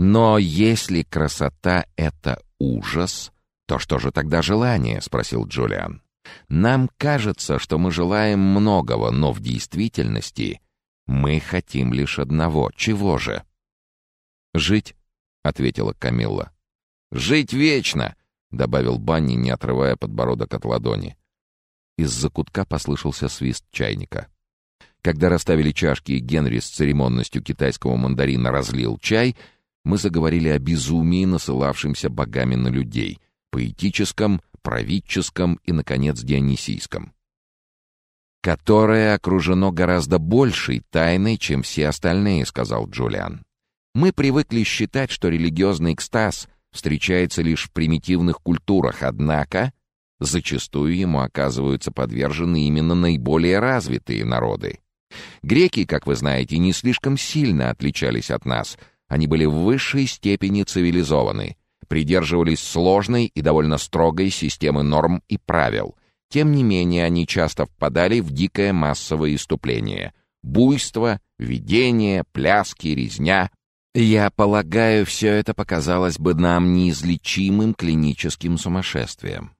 Но если красота — это ужас, то что же тогда желание? — спросил Джулиан. Нам кажется, что мы желаем многого, но в действительности мы хотим лишь одного. Чего же? «Жить», — ответила Камилла. «Жить вечно», — добавил Банни, не отрывая подбородок от ладони. Из-за кутка послышался свист чайника. Когда расставили чашки и Генри с церемонностью китайского мандарина разлил чай, мы заговорили о безумии, насылавшемся богами на людей, поэтическом, правительском и, наконец, дионисийском. «Которое окружено гораздо большей тайной, чем все остальные», — сказал Джулиан. «Мы привыкли считать, что религиозный экстаз встречается лишь в примитивных культурах, однако зачастую ему оказываются подвержены именно наиболее развитые народы. Греки, как вы знаете, не слишком сильно отличались от нас. Они были в высшей степени цивилизованы, придерживались сложной и довольно строгой системы норм и правил. Тем не менее, они часто впадали в дикое массовое иступление. Буйство, видение, пляски, резня. Я полагаю, все это показалось бы нам неизлечимым клиническим сумасшествием.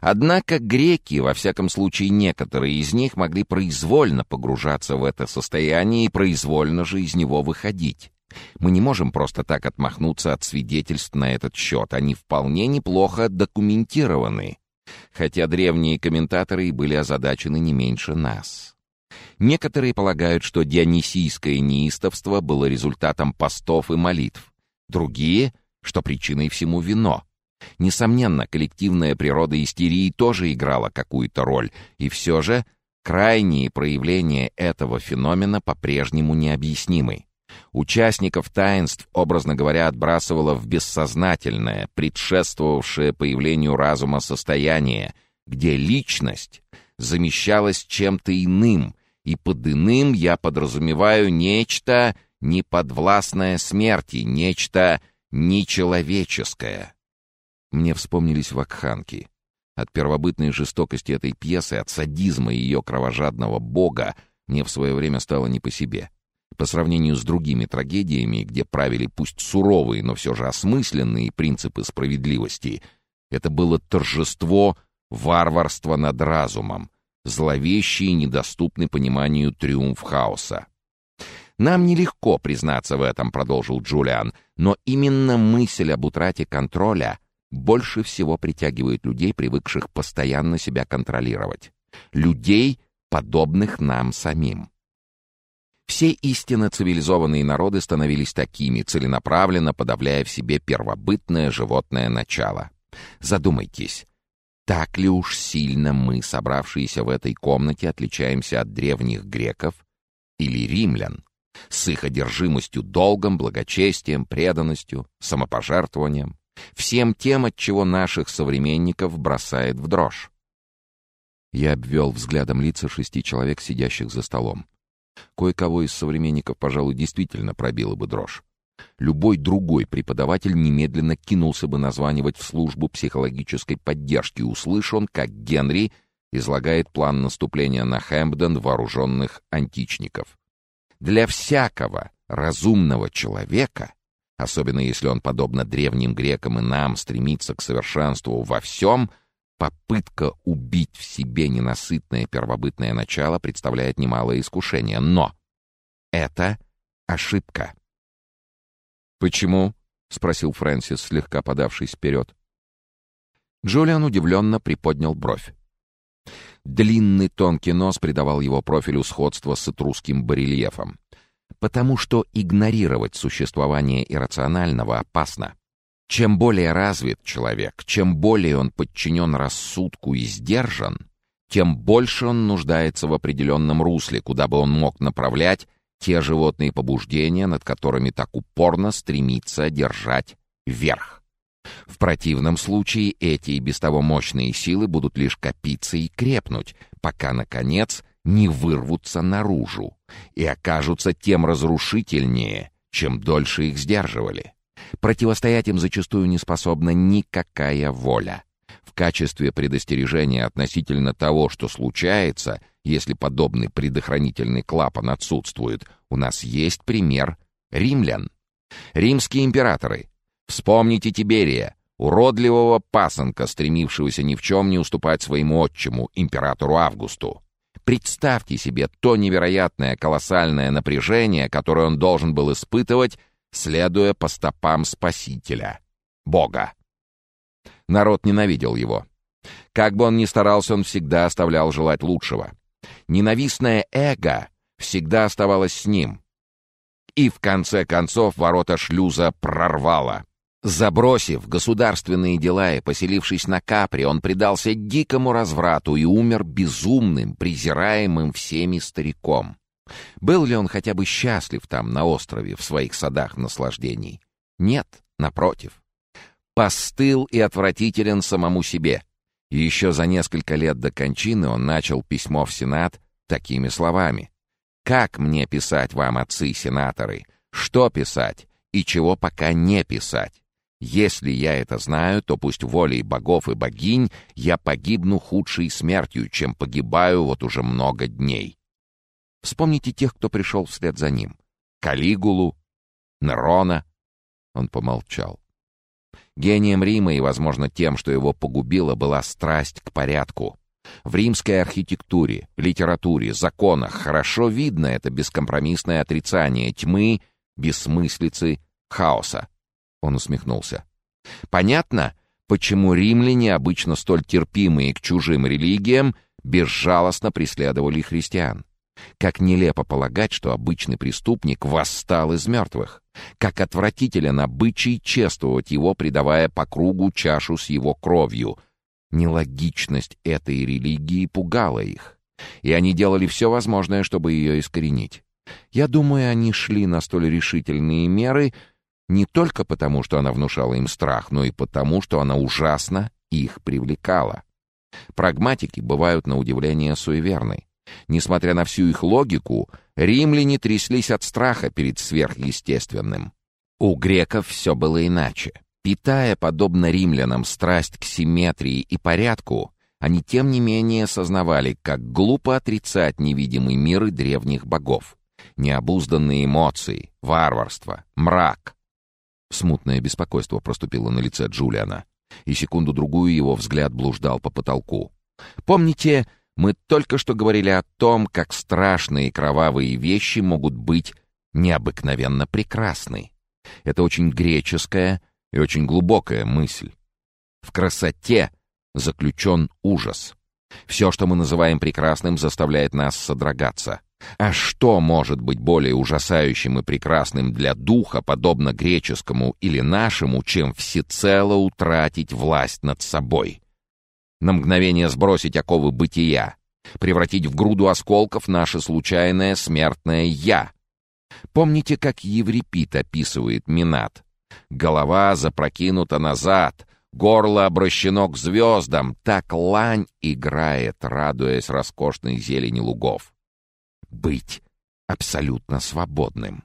Однако греки, во всяком случае некоторые из них, могли произвольно погружаться в это состояние и произвольно же из него выходить. Мы не можем просто так отмахнуться от свидетельств на этот счет, они вполне неплохо документированы, хотя древние комментаторы и были озадачены не меньше нас. Некоторые полагают, что дионисийское неистовство было результатом постов и молитв, другие, что причиной всему вино — Несомненно, коллективная природа истерии тоже играла какую-то роль, и все же крайние проявления этого феномена по-прежнему необъяснимы. Участников таинств, образно говоря, отбрасывало в бессознательное, предшествовавшее появлению разума состояние, где личность замещалась чем-то иным, и под иным я подразумеваю нечто неподвластное смерти, нечто нечеловеческое. Мне вспомнились вакханки. От первобытной жестокости этой пьесы, от садизма ее кровожадного бога мне в свое время стало не по себе. По сравнению с другими трагедиями, где правили пусть суровые, но все же осмысленные принципы справедливости, это было торжество варварства над разумом, зловещий и недоступный пониманию триумф хаоса. «Нам нелегко признаться в этом», — продолжил Джулиан, «но именно мысль об утрате контроля — больше всего притягивает людей, привыкших постоянно себя контролировать. Людей, подобных нам самим. Все истинно цивилизованные народы становились такими, целенаправленно подавляя в себе первобытное животное начало. Задумайтесь, так ли уж сильно мы, собравшиеся в этой комнате, отличаемся от древних греков или римлян, с их одержимостью долгом, благочестием, преданностью, самопожертвованием? Всем тем, от чего наших современников бросает в дрожь. Я обвел взглядом лица шести человек, сидящих за столом. Кое-кого из современников, пожалуй, действительно пробило бы дрожь. Любой другой преподаватель немедленно кинулся бы названивать в службу психологической поддержки, услышь он, как Генри излагает план наступления на Хэмпден вооруженных античников. Для всякого разумного человека особенно если он, подобно древним грекам и нам, стремится к совершенству во всем, попытка убить в себе ненасытное первобытное начало представляет немалое искушение. Но это ошибка. «Почему?» — спросил Фрэнсис, слегка подавшись вперед. Джулиан удивленно приподнял бровь. Длинный тонкий нос придавал его профилю сходство с этрусским барельефом. Потому что игнорировать существование иррационального опасно. Чем более развит человек, чем более он подчинен рассудку и сдержан, тем больше он нуждается в определенном русле, куда бы он мог направлять те животные побуждения, над которыми так упорно стремится держать верх. В противном случае эти и без того мощные силы будут лишь копиться и крепнуть, пока, наконец, не вырвутся наружу и окажутся тем разрушительнее, чем дольше их сдерживали. Противостоять им зачастую не способна никакая воля. В качестве предостережения относительно того, что случается, если подобный предохранительный клапан отсутствует, у нас есть пример римлян. Римские императоры. Вспомните Тиберия, уродливого пасынка, стремившегося ни в чем не уступать своему отчиму, императору Августу. Представьте себе то невероятное колоссальное напряжение, которое он должен был испытывать, следуя по стопам Спасителя, Бога. Народ ненавидел его. Как бы он ни старался, он всегда оставлял желать лучшего. Ненавистное эго всегда оставалось с ним. И в конце концов ворота шлюза прорвало. Забросив государственные дела и поселившись на Капри, он предался дикому разврату и умер безумным, презираемым всеми стариком. Был ли он хотя бы счастлив там, на острове, в своих садах наслаждений? Нет, напротив. Постыл и отвратителен самому себе. И еще за несколько лет до кончины он начал письмо в Сенат такими словами. «Как мне писать вам, отцы-сенаторы? Что писать и чего пока не писать? Если я это знаю, то пусть волей богов и богинь я погибну худшей смертью, чем погибаю вот уже много дней. Вспомните тех, кто пришел вслед за ним. Калигулу, Нерона. Он помолчал. Гением Рима и, возможно, тем, что его погубило, была страсть к порядку. В римской архитектуре, литературе, законах хорошо видно это бескомпромиссное отрицание тьмы, бессмыслицы, хаоса. Он усмехнулся. Понятно, почему римляне, обычно столь терпимые к чужим религиям, безжалостно преследовали христиан. Как нелепо полагать, что обычный преступник восстал из мертвых. Как отвратителен обычай чествовать его, придавая по кругу чашу с его кровью. Нелогичность этой религии пугала их. И они делали все возможное, чтобы ее искоренить. Я думаю, они шли на столь решительные меры — не только потому, что она внушала им страх, но и потому, что она ужасно их привлекала. Прагматики бывают на удивление суеверны. Несмотря на всю их логику, римляне тряслись от страха перед сверхъестественным. У греков все было иначе. Питая, подобно римлянам, страсть к симметрии и порядку, они тем не менее сознавали, как глупо отрицать невидимый мир и древних богов. Необузданные эмоции, варварство, мрак, Смутное беспокойство проступило на лице Джулиана, и секунду-другую его взгляд блуждал по потолку. «Помните, мы только что говорили о том, как страшные и кровавые вещи могут быть необыкновенно прекрасны. Это очень греческая и очень глубокая мысль. В красоте заключен ужас. Все, что мы называем прекрасным, заставляет нас содрогаться. А что может быть более ужасающим и прекрасным для духа, подобно греческому или нашему, чем всецело утратить власть над собой? На мгновение сбросить оковы бытия, превратить в груду осколков наше случайное смертное «я». Помните, как Еврипид описывает Минат? Голова запрокинута назад, горло обращено к звездам, так лань играет, радуясь роскошной зелени лугов быть абсолютно свободным.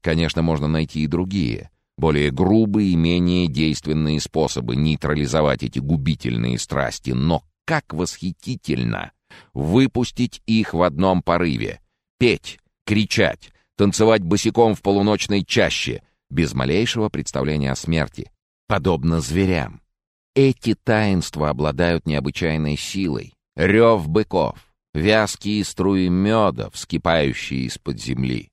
Конечно, можно найти и другие, более грубые и менее действенные способы нейтрализовать эти губительные страсти, но как восхитительно выпустить их в одном порыве, петь, кричать, танцевать босиком в полуночной чаще, без малейшего представления о смерти, подобно зверям. Эти таинства обладают необычайной силой. Рев быков, вязкие струи меда, вскипающие из-под земли.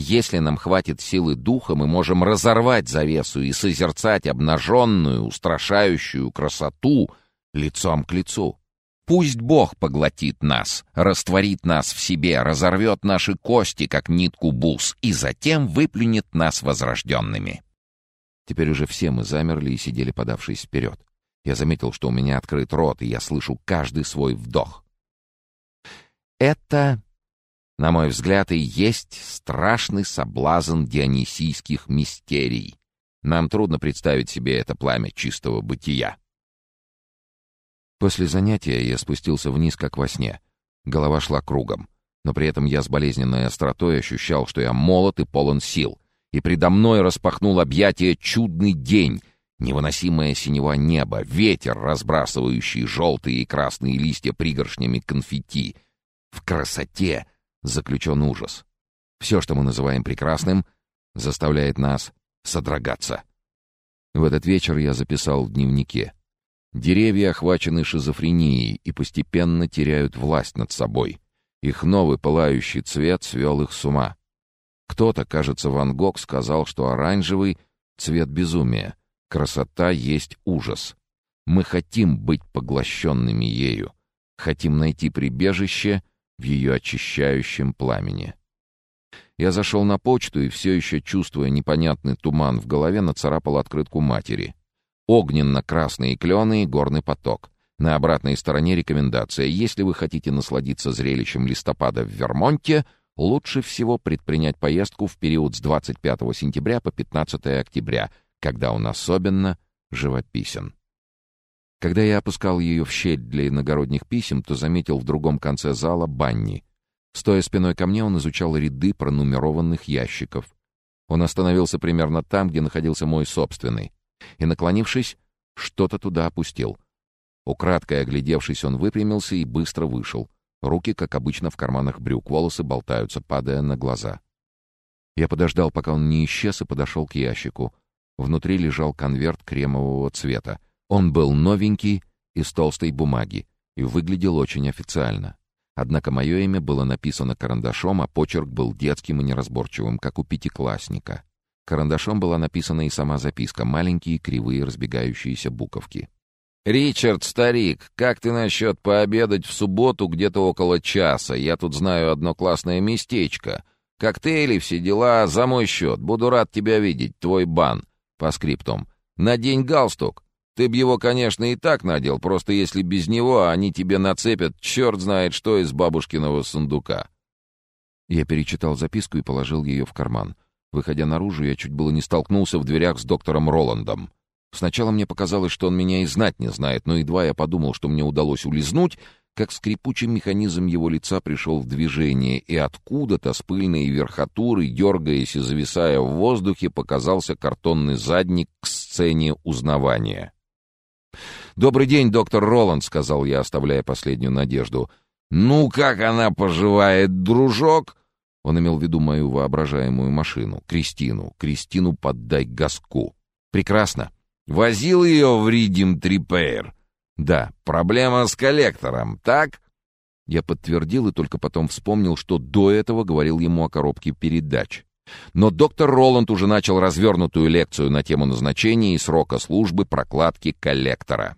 Если нам хватит силы духа, мы можем разорвать завесу и созерцать обнаженную, устрашающую красоту лицом к лицу. Пусть Бог поглотит нас, растворит нас в себе, разорвет наши кости, как нитку бус, и затем выплюнет нас возрожденными. Теперь уже все мы замерли и сидели, подавшись вперед. Я заметил, что у меня открыт рот, и я слышу каждый свой вдох. Это, на мой взгляд, и есть страшный соблазн дионисийских мистерий. Нам трудно представить себе это пламя чистого бытия. После занятия я спустился вниз, как во сне. Голова шла кругом, но при этом я с болезненной остротой ощущал, что я молод и полон сил. И предо мной распахнул объятие чудный день, невыносимое синего небо, ветер, разбрасывающий желтые и красные листья пригоршнями конфетти — в красоте заключен ужас. Все, что мы называем прекрасным, заставляет нас содрогаться. В этот вечер я записал в дневнике. Деревья охвачены шизофренией и постепенно теряют власть над собой. Их новый пылающий цвет свел их с ума. Кто-то, кажется, Ван Гог сказал, что оранжевый — цвет безумия. Красота есть ужас. Мы хотим быть поглощенными ею. Хотим найти прибежище в ее очищающем пламени. Я зашел на почту и, все еще чувствуя непонятный туман в голове, нацарапал открытку матери. Огненно-красные клены и горный поток. На обратной стороне рекомендация. Если вы хотите насладиться зрелищем листопада в Вермонте, лучше всего предпринять поездку в период с 25 сентября по 15 октября, когда он особенно живописен. Когда я опускал ее в щель для иногородних писем, то заметил в другом конце зала Банни, Стоя спиной ко мне, он изучал ряды пронумерованных ящиков. Он остановился примерно там, где находился мой собственный, и, наклонившись, что-то туда опустил. Украдкой оглядевшись, он выпрямился и быстро вышел. Руки, как обычно, в карманах брюк, волосы болтаются, падая на глаза. Я подождал, пока он не исчез, и подошел к ящику. Внутри лежал конверт кремового цвета. Он был новенький, из толстой бумаги, и выглядел очень официально. Однако мое имя было написано карандашом, а почерк был детским и неразборчивым, как у пятиклассника. Карандашом была написана и сама записка, маленькие кривые разбегающиеся буковки. «Ричард, старик, как ты насчет пообедать в субботу где-то около часа? Я тут знаю одно классное местечко. Коктейли, все дела, за мой счет. Буду рад тебя видеть, твой бан. По скриптум. Надень галстук. Ты б его, конечно, и так надел, просто если без него они тебе нацепят черт знает что из бабушкиного сундука». Я перечитал записку и положил ее в карман. Выходя наружу, я чуть было не столкнулся в дверях с доктором Роландом. Сначала мне показалось, что он меня и знать не знает, но едва я подумал, что мне удалось улизнуть, как скрипучий механизм его лица пришел в движение, и откуда-то с пыльной верхотуры, дергаясь и зависая в воздухе, показался картонный задник к сцене узнавания. «Добрый день, доктор Роланд», — сказал я, оставляя последнюю надежду. «Ну, как она поживает, дружок?» Он имел в виду мою воображаемую машину, Кристину. Кристину поддай газку. «Прекрасно. Возил ее в Ридим Трипейр?» «Да. Проблема с коллектором, так?» Я подтвердил и только потом вспомнил, что до этого говорил ему о коробке передач. Но доктор Роланд уже начал развернутую лекцию на тему назначения и срока службы прокладки коллектора.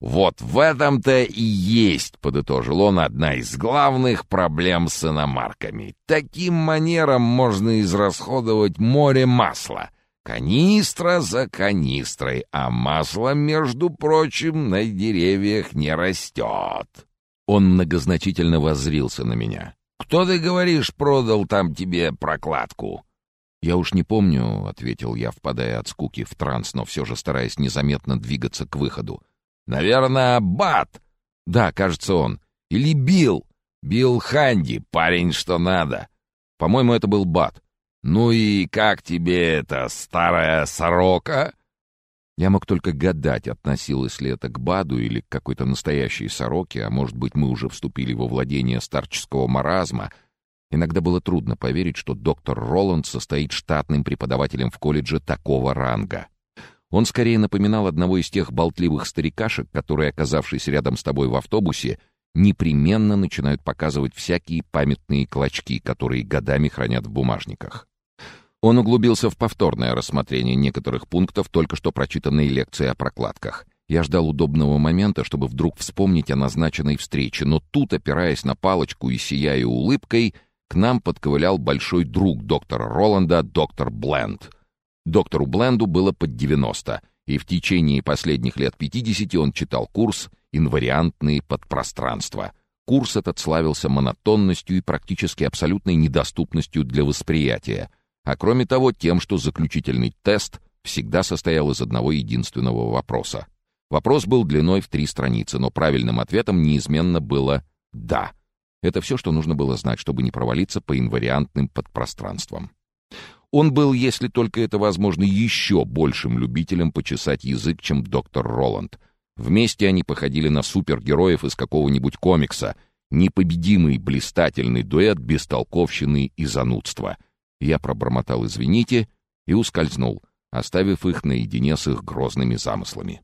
«Вот в этом-то и есть, — подытожил он, — одна из главных проблем с иномарками. Таким манером можно израсходовать море масла. Канистра за канистрой, а масло, между прочим, на деревьях не растет». Он многозначительно воззрился на меня. «Кто, ты говоришь, продал там тебе прокладку?» «Я уж не помню», — ответил я, впадая от скуки в транс, но все же стараясь незаметно двигаться к выходу. «Наверное, Бат!» «Да, кажется, он. Или Билл. Билл Ханди, парень что надо. По-моему, это был Бат. Ну и как тебе эта старая сорока?» Я мог только гадать, относилось ли это к Баду или к какой-то настоящей сороке, а может быть, мы уже вступили во владение старческого маразма. Иногда было трудно поверить, что доктор Роланд состоит штатным преподавателем в колледже такого ранга. Он скорее напоминал одного из тех болтливых старикашек, которые, оказавшись рядом с тобой в автобусе, непременно начинают показывать всякие памятные клочки, которые годами хранят в бумажниках. Он углубился в повторное рассмотрение некоторых пунктов только что прочитанной лекции о прокладках. Я ждал удобного момента, чтобы вдруг вспомнить о назначенной встрече, но тут, опираясь на палочку и сияя улыбкой, к нам подковылял большой друг доктора Роланда, доктор Бленд. Доктору Бленду было под 90, и в течение последних лет 50 он читал курс «Инвариантные подпространства». Курс этот славился монотонностью и практически абсолютной недоступностью для восприятия — а кроме того тем, что заключительный тест всегда состоял из одного единственного вопроса. Вопрос был длиной в три страницы, но правильным ответом неизменно было «да». Это все, что нужно было знать, чтобы не провалиться по инвариантным подпространствам. Он был, если только это возможно, еще большим любителем почесать язык, чем доктор Роланд. Вместе они походили на супергероев из какого-нибудь комикса, непобедимый блистательный дуэт бестолковщины и занудства — я пробормотал «извините» и ускользнул, оставив их наедине с их грозными замыслами.